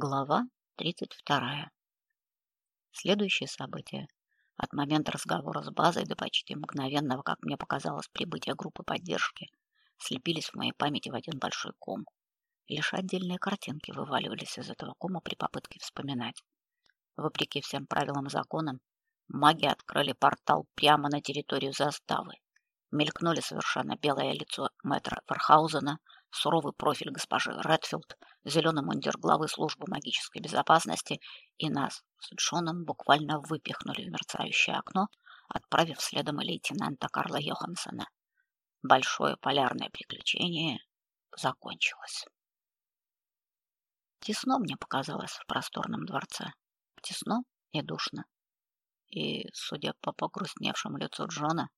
Глава 32. Следующие события от момента разговора с базой до почти мгновенного, как мне показалось, прибытия группы поддержки слепились в моей памяти в один большой ком. Лишь отдельные картинки вываливались из этого кома при попытке вспоминать. Вопреки всем правилам и законам, маги открыли портал прямо на территорию заставы. Мелькнули совершенно белое лицо мэтра Фархаузена, суровый профиль госпожи Редфилд, зеленый мундир главы службы магической безопасности, и нас с Джоном буквально выпихнули в мерцающее окно, отправив следом лейтенанта Карла Йохансена. Большое полярное приключение закончилось. Тесно мне показалось в просторном дворце. Тесно и душно. И, судя по погрустневшему лицу Джона,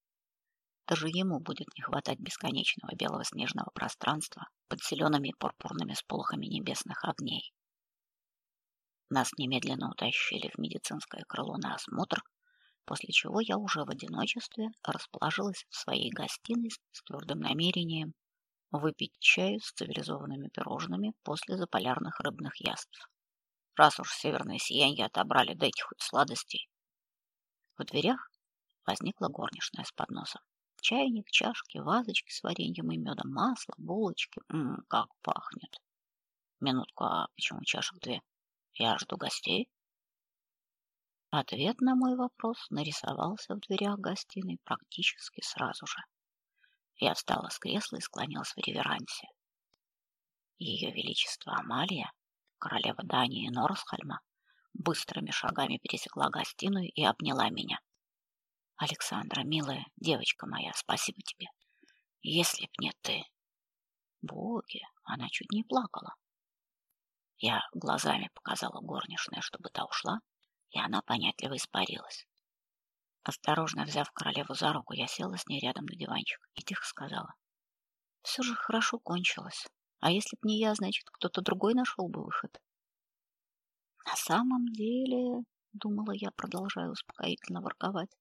даже ему будет не хватать бесконечного белого снежного пространства под зелеными пурпурными сполохами небесных огней. Нас немедленно утащили в медицинское крыло на осмотр, после чего я уже в одиночестве расположилась в своей гостиной с твердым намерением выпить чаю с цивилизованными пирожными после заполярных рыбных яств. Раз уж северное сияние отобрали, дайте хоть сладостей. В дверях возникла горничная с подносом. Чайник, чашки, вазочки с вареньем и медом, масло, булочки. Ммм, как пахнет. Минутку, а почему чашек две? Я жду гостей. Ответ на мой вопрос нарисовался в дверях гостиной практически сразу же. Я встала с кресла и склонилась в реверансе. Ее величество Амалия, королева Дании Норсхальма, быстрыми шагами пересекла гостиную и обняла меня. Александра, милая девочка моя, спасибо тебе. Если б не ты. Боги, она чуть не плакала. Я глазами показала горничной, чтобы та ушла, и она понятливо испарилась. Осторожно взяв королеву за руку, я села с ней рядом на диванчик и тихо сказала: «Все же хорошо кончилось. А если б не я, значит, кто-то другой нашел бы выход". На самом деле, думала я, продолжая успокоительно ворковать,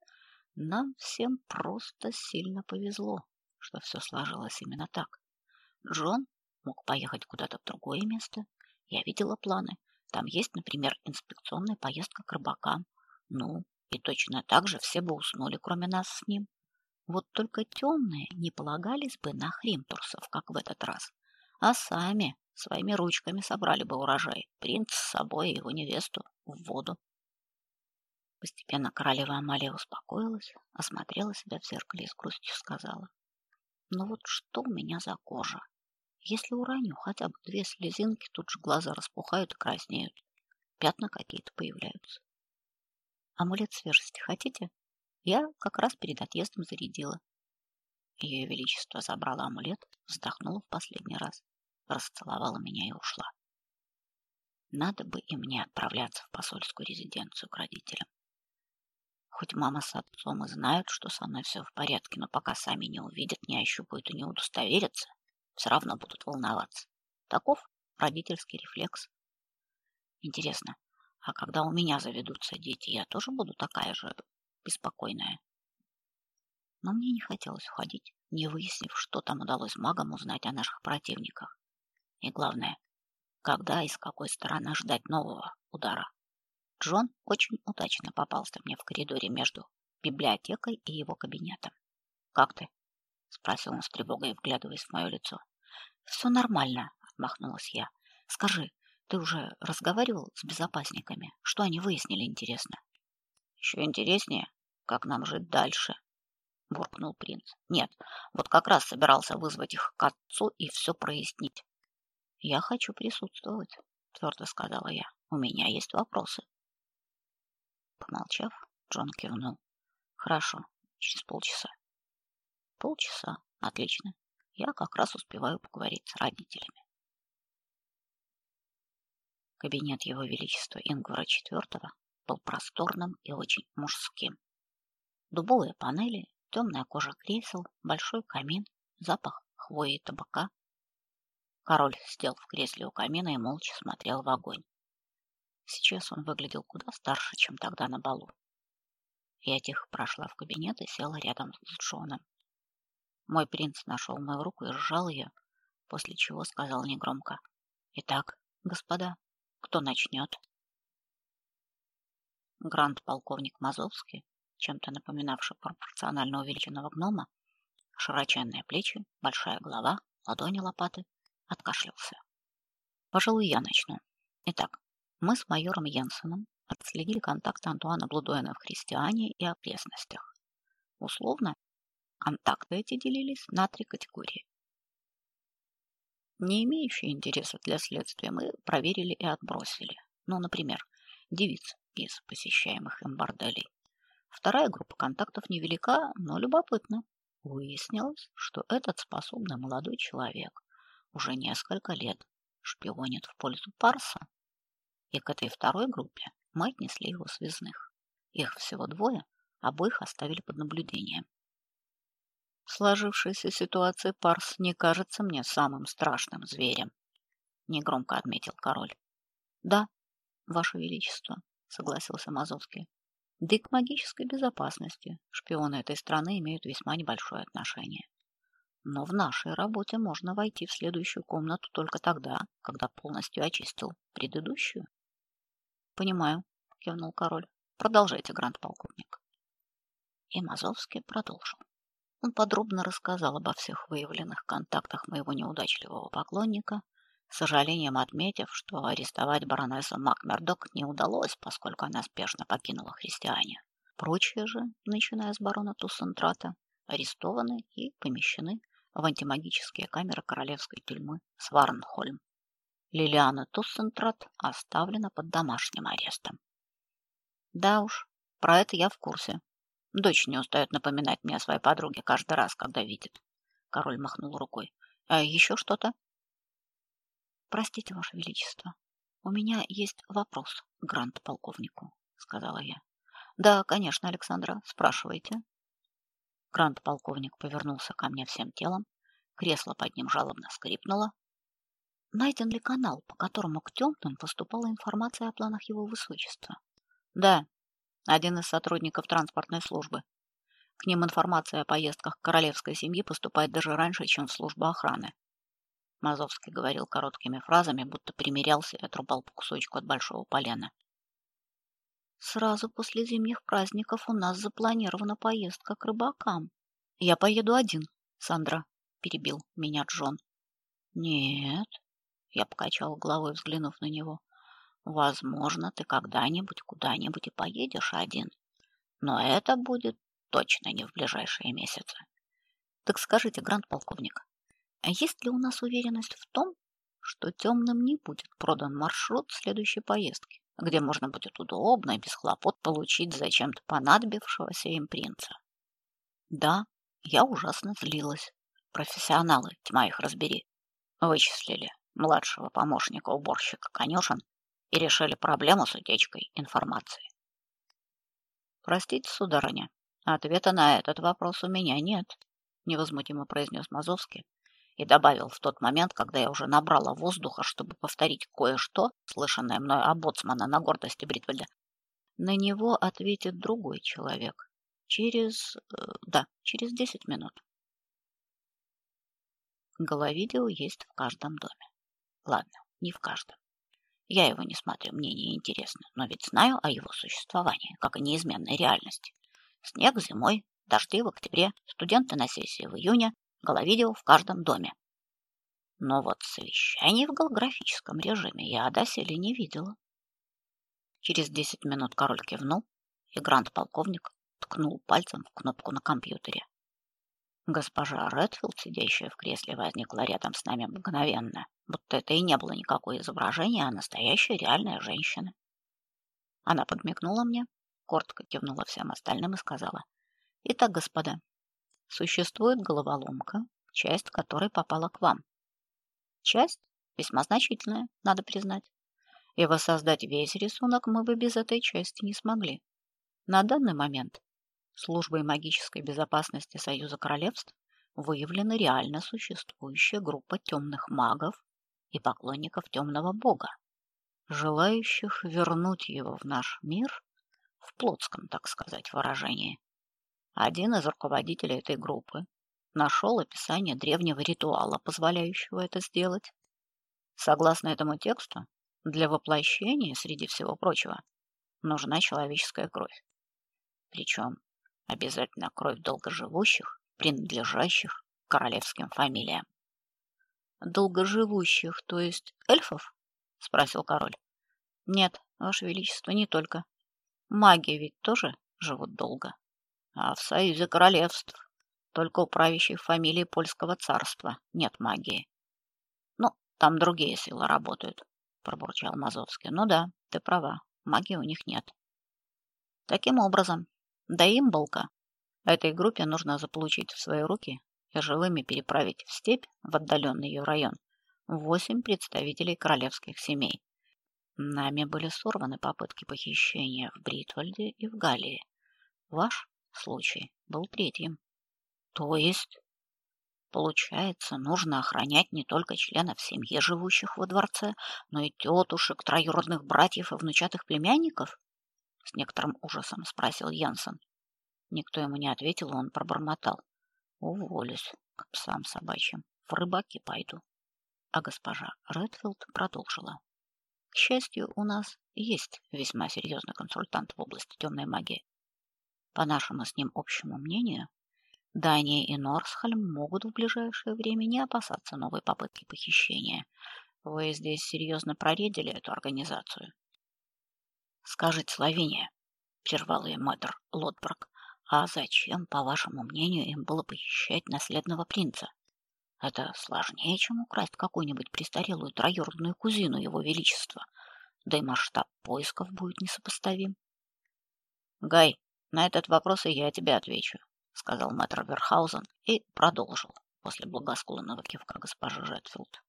нам всем просто сильно повезло, что все сложилось именно так. Джон мог поехать куда-то в другое место. Я видела планы. Там есть, например, инспекционная поездка к рыбакам. Ну, и точно так же все бы уснули, кроме нас с ним. Вот только темные не полагались бы на хримтурсов, как в этот раз, а сами своими ручками собрали бы урожай, принц с собой и его невесту в воду. Постепенно королева Амалия успокоилась, осмотрела себя в зеркале и с грустью сказала: "Ну вот что у меня за кожа? Если уроню хотя бы две слезинки, тут же глаза распухают и краснеют, пятна какие-то появляются. Амулет свежести хотите? Я как раз перед отъездом зарядила". Ее величество забрала амулет, вздохнула в последний раз, расцеловала меня и ушла. Надо бы и мне отправляться в посольскую резиденцию к родителям. Хоть мама с отцом и знают, что со мной все в порядке, но пока сами не увидят, не ощупают и не удостоверятся, все равно будут волноваться. Таков родительский рефлекс. Интересно, а когда у меня заведутся дети, я тоже буду такая же беспокойная? Но мне не хотелось уходить, не выяснив, что там удалось магам узнать о наших противниках. И главное, когда и с какой стороны ждать нового удара. Джон очень удачно попался мне в коридоре между библиотекой и его кабинетом. Как ты? спросил он с тревогой, вглядываясь в мое лицо. «Все нормально, отмахнулась я. Скажи, ты уже разговаривал с безопасниками? Что они выяснили, интересно? Еще интереснее, как нам жить дальше, буркнул принц. Нет, вот как раз собирался вызвать их к отцу и все прояснить. Я хочу присутствовать, твердо сказала я. У меня есть вопросы. Помолчав, Джон кивнул. Хорошо, через полчаса. Полчаса. Отлично. Я как раз успеваю поговорить с родителями. Кабинет его величества Ингвара IV был просторным и очень мужским. Дубовые панели, темная кожа кресел, большой камин, запах хвои и табака. Король сидел в кресле у камина и молча смотрел в огонь. Сейчас он выглядел куда старше, чем тогда на балу. Я тихо прошла в кабинет и села рядом с Джоном. Мой принц нашел мою руку и сжал ее, после чего сказал негромко: "Итак, господа, Кто начнет? Гранд-полковник Мазовский, чем-то напоминавший пропорционально увеличенного гнома, широченные плечи, большая голова, ладони лопаты, откашлялся. Пожалуй, я начну. Итак, мы с майором Йенсеном отследили контакты Антуана Блудуэна в Христиане и окрестностях. Условно, контакты эти делились на три категории. Не имеющие интереса для следствия мы проверили и отбросили. Ну, например, девиц из посещаемых им борделей. Вторая группа контактов невелика, но любопытна. Выяснилось, что этот способный молодой человек уже несколько лет шпионит в пользу Парса. И к этой второй группе мы отнесли его связных. Их всего двое, обоих оставили под наблюдением. В сложившейся ситуации Парс не кажется мне самым страшным зверем, негромко отметил король. Да, ваше величество, согласился Мазовский. Да и к магической безопасности шпионы этой страны имеют весьма небольшое отношение. Но в нашей работе можно войти в следующую комнату только тогда, когда полностью очистил предыдущую. Понимаю, кивнул король. Продолжайте, гранд-полковник. И Мазовский продолжил. Он подробно рассказал обо всех выявленных контактах моего неудачливого поклонника, с сожалением отметив, что арестовать баронессу Макмердок не удалось, поскольку она спешно покинула христиане. Прочие же, начиная с барона Туссентрата, арестованы и помещены в антимагические камеры королевской тюрьмы Сварнхольм. Лилиана Туссентрат оставлена под домашним арестом. Да уж, про это я в курсе, Дочь не устает напоминать мне о своей подруге каждый раз, когда видит. Король махнул рукой. А еще что-то? Простите, ваше величество. У меня есть вопрос грант-полковнику, сказала я. Да, конечно, Александра, спрашивайте. Грант-полковник повернулся ко мне всем телом, кресло под ним жалобно скрипнуло. Найден ли канал, по которому к темным поступала информация о планах его высочества? Да, один из сотрудников транспортной службы. К ним информация о поездках королевской семьи поступает даже раньше, чем в службу охраны. Мазовский говорил короткими фразами, будто примерялся и отрубал по кусочку от большого полена. Сразу после зимних праздников у нас запланирована поездка к рыбакам. Я поеду один, Сандра, перебил меня Джон. Нет, я покачал головой, взглянув на него. Возможно, ты когда-нибудь куда-нибудь и поедешь один, но это будет точно не в ближайшие месяцы. Так скажите, гранд-полковник, а есть ли у нас уверенность в том, что темным не будет продан маршрут следующей поездки, где можно будет удобно и без хлопот получить зачем-то понадобившегося им принца? Да, я ужасно злилась. Профессионалы, тьма их разбери, вычислили младшего помощника уборщика конюшен и решили проблему с утечкой информации. Простите, сударыня, ответа на этот вопрос у меня нет, невозмутимо произнес Мазовский и добавил в тот момент, когда я уже набрала воздуха, чтобы повторить кое-что, слышанное мной об боцмана на гордости Бритвельда. На него ответит другой человек. Через... Э, да, через десять минут. Головидео есть в каждом доме. Ладно, не в каждом. Я его не смотрю, мне не интересно, но ведь знаю о его существовании, как о неизменной реальности. Снег зимой, дожди в октябре, студенты на сессии в июне, головидео в каждом доме. Но вот совещаний в голографическом режиме я доселе не видела. Через десять минут король кивнул, и гранд-полковник ткнул пальцем в кнопку на компьютере. Госпожа Редфилд, сидящая в кресле, возникла рядом с нами мгновенно, будто это и не было никакое изображение, а настоящая реальная женщина. Она подмигнула мне, коротко кивнула всем остальным и сказала: "Итак, господа, существует головоломка, часть которой попала к вам. Часть весьма значительная, надо признать. И воссоздать весь рисунок мы бы без этой части не смогли. На данный момент службой магической безопасности Союза Королевств выявлена реально существующая группа темных магов и поклонников темного бога, желающих вернуть его в наш мир в плотском, так сказать, выражении. Один из руководителей этой группы нашел описание древнего ритуала, позволяющего это сделать. Согласно этому тексту, Для воплощения, среди всего прочего, нужна человеческая кровь. Причем обязательно кровь долгоживущих, принадлежащих королевским фамилиям. Долгоживущих, то есть эльфов? спросил король. Нет, ваше величество, не только. Маги ведь тоже живут долго. А в союзе королевств только у правящих фамилий польского царства нет магии. Ну, там другие силы работают, пробурчал Мазовский. Ну да, ты права, магии у них нет. Таким образом, до имболка этой группе нужно заполучить в свои руки и живыми переправить в степь, в отдаленный ее район, восемь представителей королевских семей. Нами были сорваны попытки похищения в Бритвальде и в Галлии. Ваш случай был третьим. То есть, получается, нужно охранять не только членов семьи, живущих во дворце, но и тетушек, троюродных братьев и внучатых племянников? С некоторым ужасом спросил Янсен. Никто ему не ответил, он пробормотал: "Уволюсь к псам собачьим, в рыбаки пойду". А госпожа Редфилд продолжила: "К счастью, у нас есть весьма серьезный консультант в области темной магии. По нашему с ним общему мнению, Дания и Норсхольм могут в ближайшее время не опасаться новой попытки похищения. Вы здесь серьезно проредили эту организацию. Скажите, Словения, прервал ее мэтр Лотберг, а зачем, по вашему мнению, им было похищать наследного принца? Это сложнее, чем украсть какую-нибудь престарелую троюродную кузину его величества. Да и масштаб поисков будет несопоставим. Гай, на этот вопрос и я тебе отвечу сказал мэтр Верхаузен и продолжил после благосклонного кивка госпожи Редфилд.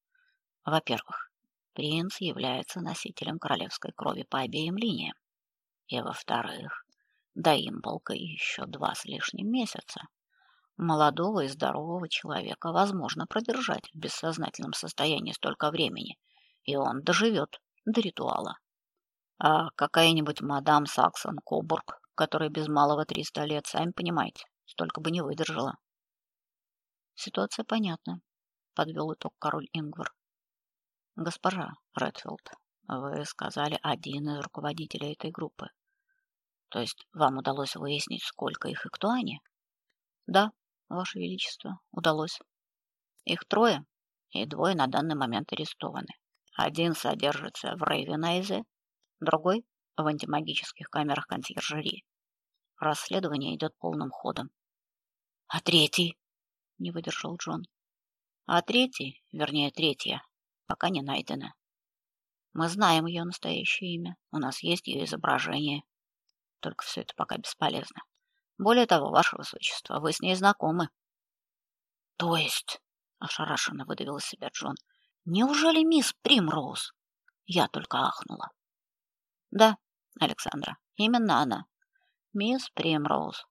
Во-первых, принц является носителем королевской крови по обеим линиям. И во-вторых, до имполка еще два с лишним месяца. Молодого и здорового человека возможно продержать в бессознательном состоянии столько времени, и он доживет до ритуала. А какая-нибудь мадам Саксон Кобург, которой без малого триста лет, сами понимаете, столько бы не выдержала. Ситуация понятна, подвел итог король Ингвар. Госпожа Редфилд, вы сказали один из руководителей этой группы. То есть вам удалось выяснить, сколько их и кто они? Да, ваше величество, удалось. Их трое, и двое на данный момент арестованы. Один содержится в Рейвенайзе, другой в антимагических камерах консьержерии. Расследование идет полным ходом. А третий? Не выдержал Джон. А третий, вернее, третья, пока не найдена. Мы знаем ее настоящее имя, у нас есть ее изображение. Только все это пока бесполезно. Более того, ваше высочество, вы с ней знакомы. То есть, ошарашенно выдавил из себя Джон. Неужели мисс Примроуз? Я только ахнула. Да, Александра, именно она. Мисс Примроуз,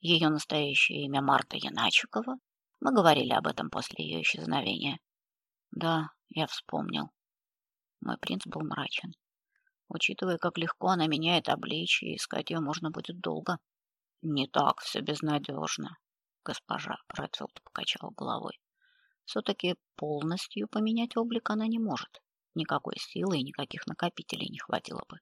ее настоящее имя Марта Яначикова. Мы говорили об этом после ее исчезновения. Да, я вспомнил. Мой принц был мрачен. Учитывая, как легко она меняет обличие, искать ее можно будет долго. Не так все безнадежно. Госпожа Редфилд покачала головой. Все-таки полностью поменять облик она не может. Никакой силы и никаких накопителей не хватило бы.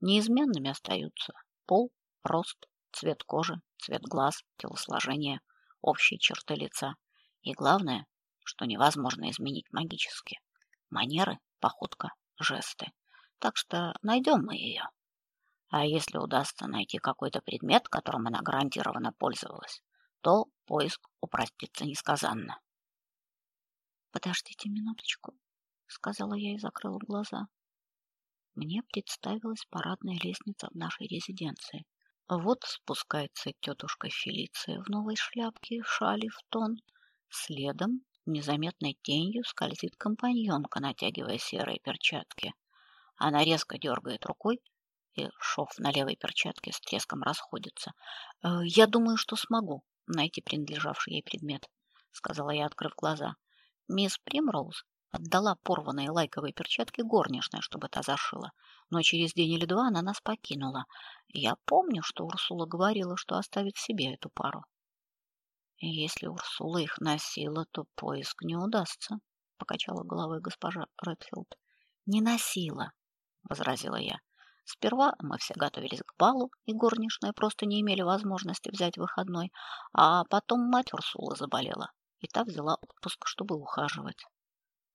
Неизменными остаются пол, рост, цвет кожи, цвет глаз, телосложение, общие черты лица. И главное, что невозможно изменить магически. Манеры, походка, жесты. Так что найдем мы ее. А если удастся найти какой-то предмет, которым она гарантированно пользовалась, то поиск упростится несказанно. Подождите минуточку, сказала я и закрыла глаза. Мне представилась парадная лестница в нашей резиденции. Вот спускается тетушка Фелиция в новой шляпке, шали в тон. Следом незаметной тенью скользит компаньонка, натягивая серые перчатки. Она резко дергает рукой, и шов на левой перчатке с треском расходится. «Э, «Я думаю, что смогу найти принадлежавший ей предмет», — сказала я, открыв глаза. «Мисс Примроуз отдала порванные лайковые перчатки горничной, чтобы та зашила, но через день или два она нас покинула. Я помню, что Урсула говорила, что оставит себе эту пару. Если Урсула их носила, то поиск не удастся, покачала головой госпожа Редфилд. Не носила, возразила я. Сперва мы все готовились к балу, и горничные просто не имели возможности взять выходной, а потом мать Урсула заболела, и та взяла отпуск, чтобы ухаживать.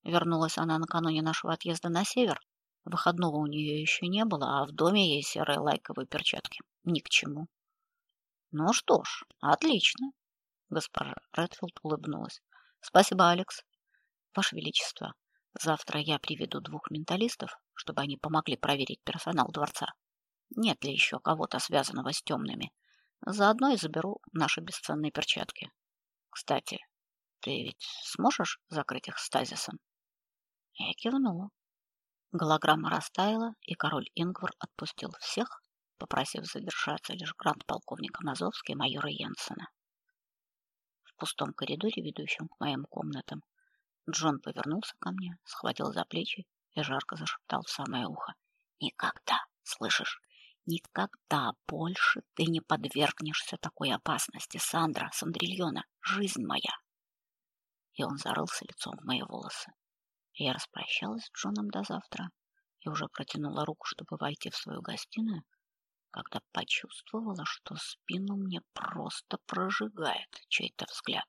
Вернулась она накануне нашего отъезда на север. Выходного у нее еще не было, а в доме ей серые лайковые перчатки. Ни к чему. Ну что ж, отлично. Госпожа Редфилд улыбнулась. Спасибо, Алекс. Ваше величество, завтра я приведу двух менталистов, чтобы они помогли проверить персонал дворца. Нет ли еще кого-то связанного с темными? Заодно и заберу наши бесценные перчатки. Кстати, ты ведь сможешь закрыть их стазисом? Я кивнула. Голограмма растаяла, и король Ингвар отпустил всех, попросив задержаться лишь гранд-полковника Мазовски и майора Йенсена. В пустом коридоре, ведущем к моим комнатам, Джон повернулся ко мне, схватил за плечи и жарко зашептал в самое ухо: "Никогда, слышишь? Никогда больше ты не подвергнешься такой опасности, Сандра, Сандрильона, жизнь моя". И он зарылся лицом в мои волосы. Я распрощалась с Джоном до завтра и уже протянула руку, чтобы войти в свою гостиную, когда почувствовала, что спину мне просто прожигает чей-то взгляд.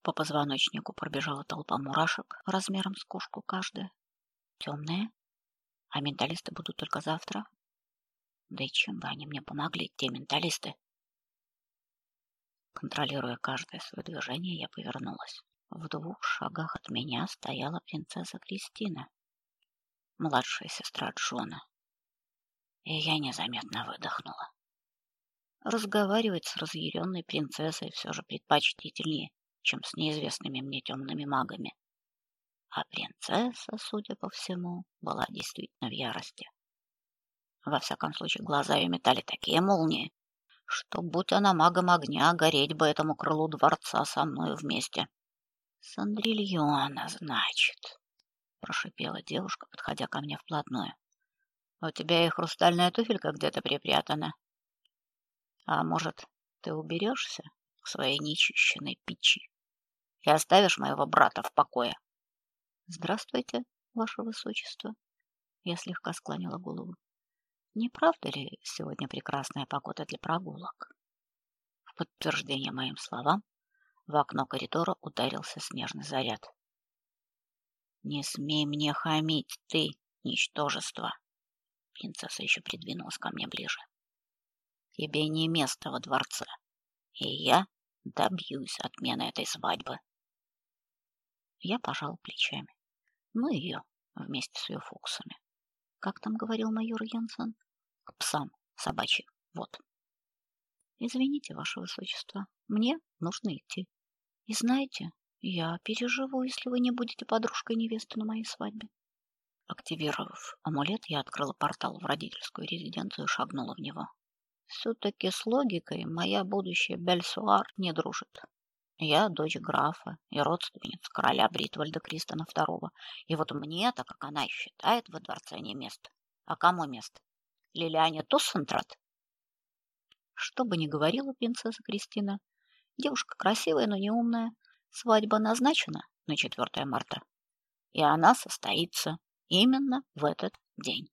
По позвоночнику пробежала толпа мурашек размером с кошку каждая. Темные? А менталисты будут только завтра? Да и чем бы они мне помогли, те менталисты? Контролируя каждое свое движение, я повернулась. В двух шагах от меня стояла принцесса Кристина, младшая сестра Джона. И я незаметно выдохнула. Разговаривать с разъяренной принцессой все же предпочтительнее, чем с неизвестными мне темными магами. А принцесса, судя по всему, была действительно в ярости. Во всяком случае, глаза ее метали такие молнии, что, будь она магом огня, гореть бы этому крылу дворца со мной вместе. Сандрильона, значит, прошипела девушка, подходя ко мне вплотную. У тебя и хрустальная туфелька где-то припрятана. А может, ты уберешься к своей нечищенной печи и оставишь моего брата в покое? Здравствуйте, ваше высочество. Я слегка склонила голову. Не правда ли сегодня прекрасная погода для прогулок? В подтверждение моим словам в окно коридора ударился снежный заряд. Не смей мне хамить, ты, ничтожество. Принцесса еще придвинулась ко мне ближе. Тебе не место во дворце, и я добьюсь отмены этой свадьбы. Я пожал плечами. Ну ее вместе с ее фокусами. Как там говорил майор Янсен? К псам собачьим. Вот. Извините, ваше высочество, мне нужно идти. И знаете, я переживу, если вы не будете подружкой невесты на моей свадьбе. Активировав амулет, я открыла портал в родительскую резиденцию и шагнула в него. Все-таки с логикой моя будущая Бельсуар не дружит. Я дочь графа и родственница короля Бритвальда Кристона II. И вот мне, так как она считает, во дворце не место. А кому место? Лилиане Туссентрат? Что бы ни говорила принцесса Кристина, Девушка красивая, но не умная. Свадьба назначена на 4 марта, и она состоится именно в этот день.